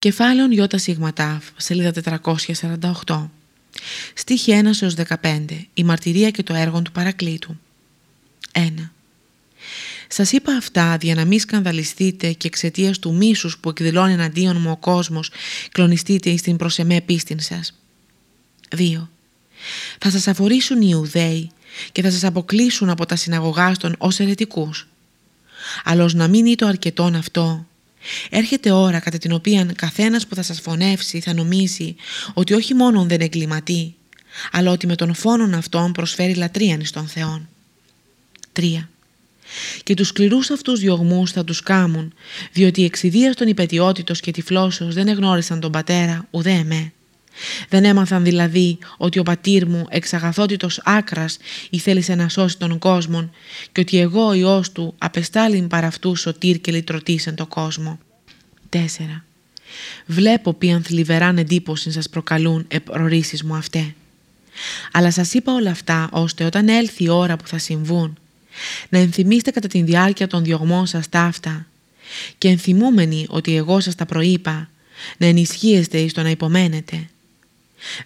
Κεφάλαιον Ιώτα Σιγματάφ, σελίδα 448. Στίχη 1 έως 15. Η μαρτυρία και το έργο του Παρακλήτου. 1. Σας είπα αυτά για να μην σκανδαλιστείτε και εξαιτίας του μίσους που εκδηλώνει εναντίον μου ο κόσμος κλονιστείτε εις την προσεμέ πίστην σας. 2. Θα σας αφορήσουν οι Ιουδαίοι και θα σας αποκλείσουν από τα συναγωγάστων ως ερετικούς. Αλλά να μην είναι το αρκετόν αυτό, Έρχεται ώρα κατά την οποία καθένας που θα σας φωνεύσει θα νομίζει ότι όχι μόνον δεν εγκληματεί, αλλά ότι με τον φόνον αυτόν προσφέρει λατρείαν στον Θεόν. 3. Και τους σκληρούς αυτούς διωγμούς θα τους κάμουν, διότι εξιδίας των υπετιότητος και τυφλώσεως δεν εγνώρισαν τον πατέρα ουδέ εμέ. Δεν έμαθαν δηλαδή ότι ο πατήρ μου εξ αγαθότητος άκρας ήθελε να σώσει τον κόσμο και ότι εγώ ο Υιός του απεστάλην παρά αυτού σωτήρ και λυτρωτήσεν τον κόσμο. 4. Βλέπω ποιαν θλιβεράν εντύπωση σας προκαλούν επρορίσεις μου αυτέ. Αλλά σας είπα όλα αυτά ώστε όταν έλθει η ώρα που θα συμβούν να ενθυμίστε κατά τη διάρκεια των διωγμών σας ταύτα και ενθυμούμενοι ότι εγώ σας τα προείπα να ενισχύεστε εις το να υπομένετε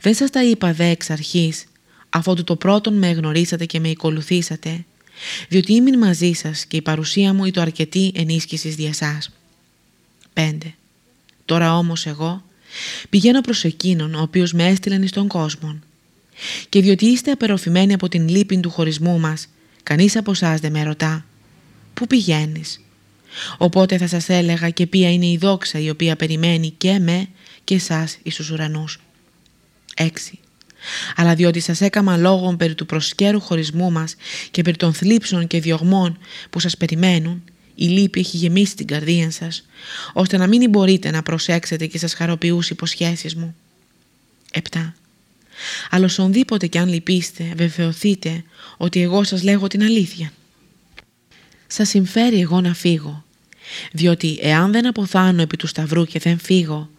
δεν σας τα είπα δε εξ αρχής, αφότου το πρώτον με εγνωρίσατε και με ακολουθήσατε, διότι ήμουν μαζί σας και η παρουσία μου το αρκετή ενίσχυσης δια σας. 5. Τώρα όμως εγώ πηγαίνω προς εκείνον ο οποίος με έστειλεν εις τον κόσμο. Και διότι είστε απεροφημένοι από την λύπη του χωρισμού μας, κανείς από εσάς δεν με ρωτά «Πού πηγαίνεις» Οπότε θα σας έλεγα και ποια είναι η δόξα η οποία περιμένει και με και εσάς εις τους ουρανούς. 6. Αλλά διότι σας έκαμα λόγων περί του προσκέρου χωρισμού μας και περί των θλίψεων και διωγμών που σας περιμένουν, η λύπη έχει γεμίσει την καρδία σας, ώστε να μην μπορείτε να προσέξετε και σας χαροποιούς υποσχέσεις μου. 7. Αλλά οσονδήποτε κι αν λυπήστε, βεβαιωθείτε ότι εγώ σας λέγω την αλήθεια. Σας συμφέρει εγώ να φύγω, διότι εάν δεν αποθάνω επί του σταυρού και δεν φύγω,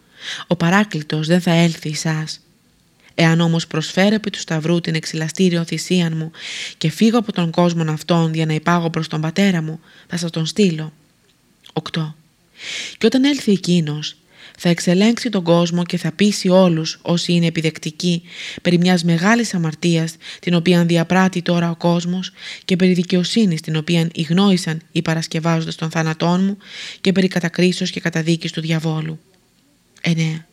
ο παράκλητος δεν θα έλθει εσάς Εάν όμως προσφέρω επί του Σταυρού την εξυλαστήριο θυσία μου και φύγω από τον κόσμο αυτόν για να υπάγω προς τον πατέρα μου, θα σας τον στείλω. 8. Και όταν έλθει εκείνος, θα εξελέγξει τον κόσμο και θα πείσει όλους όσοι είναι επιδεκτικοί περί μιας μεγάλης αμαρτίας την οποία διαπράττει τώρα ο κόσμος και περί δικαιοσύνης την οποία ηγνώρισαν οι παρασκευάζοντες των θανατών μου και περί κατακρίσεως και καταδίκης του διαβόλου. 9.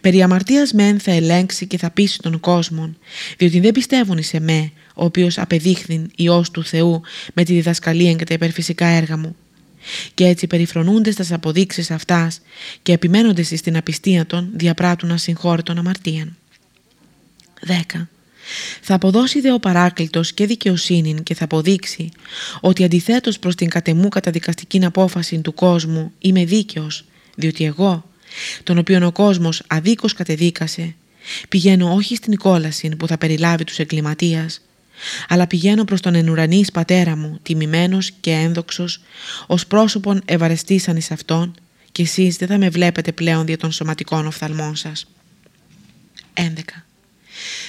Περί αμαρτίας μεν θα ελέγξει και θα πείσει τον κόσμο, διότι δεν πιστεύουν σε με, ο οποίος απεδείχθην Υιός του Θεού με τη διδασκαλία και τα υπερφυσικά έργα μου. Και έτσι περιφρονούνται στα αποδείξεις αυτάς και επιμένονται στην απιστία των διαπράττουν ασυγχώρητων αμαρτίαν. 10. Θα αποδώσει δε ο παράκλητος και δικαιοσύνη και θα αποδείξει ότι αντιθέτως προς την κατεμού καταδικαστική απόφαση του κόσμου είμαι δίκαιος, διότι εγώ τον οποίον ο κόσμος αδίκως κατεδίκασε, πηγαίνω όχι στην κόλαση που θα περιλάβει τους εγκληματίας, αλλά πηγαίνω προς τον ενουρανής πατέρα μου, τιμημένος και ένδοξος, ως πρόσωπον ευαρεστήσαν εις αυτόν και εσείς δεν θα με βλέπετε πλέον δια των σωματικών οφθαλμών σας. 11.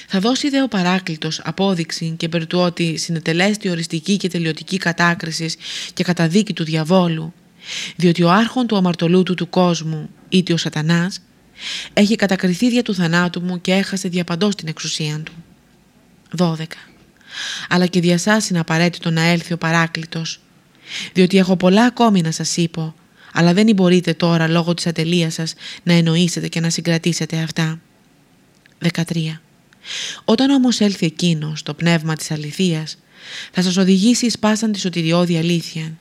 Θα δώσει δε ο παράκλητος απόδειξη και περί του ότι συνετελέστη οριστική και τελειωτική κατάκρισης και καταδίκη του διαβόλου διότι ο άρχον του αμαρτωλούτου του κόσμου, είτε ο σατανάς, έχει κατακριθεί δια του θανάτου μου και έχασε διαπαντός την εξουσία του. 12. Αλλά και δια σας είναι απαραίτητο να έλθει ο παράκλητος, διότι έχω πολλά ακόμη να σας είπω, αλλά δεν μπορείτε τώρα λόγω της ατελείας σας να εννοήσετε και να συγκρατήσετε αυτά. 13. Όταν όμως έλθει εκείνος το πνεύμα της αληθείας, θα σας οδηγήσει εις πάσαν τη σωτηριώδη αλήθεια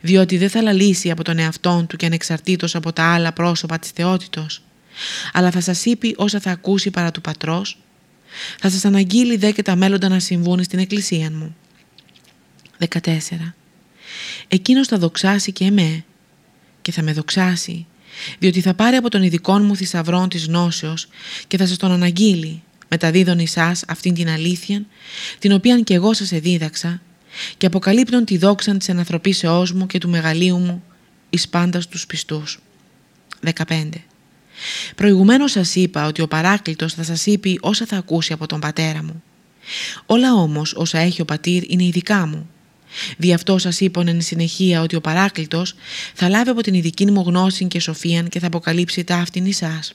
διότι δεν θα λαλήσει από τον εαυτόν του και ανεξαρτήτως από τα άλλα πρόσωπα της θεότητος, αλλά θα σας είπε όσα θα ακούσει παρά του πατρός, θα σας αναγγείλει δε και τα μέλλοντα να συμβούν στην εκκλησία μου. 14. Εκείνος θα δοξάσει και εμέ και θα με δοξάσει, διότι θα πάρει από τον ειδικό μου θησαυρών της γνώσεως και θα σας τον αναγγείλει, μεταδίδων εσάς αυτήν την αλήθεια, την οποία και εγώ σας εδίδαξα και αποκαλύπτουν τη δόξα της ανθρωπίσεώς μου και του μεγαλείου μου εις πάντας τους πιστούς. 15. Προηγουμένως σας είπα ότι ο παράκλητος θα σας είπε όσα θα ακούσει από τον πατέρα μου. Όλα όμως όσα έχει ο πατήρ είναι ειδικά μου. Δι' αυτό σας είπαν εν συνεχεία ότι ο παράκλητος θα λάβει από την ειδική μου γνώση και σοφία και θα αποκαλύψει τα αυτήν εσάς.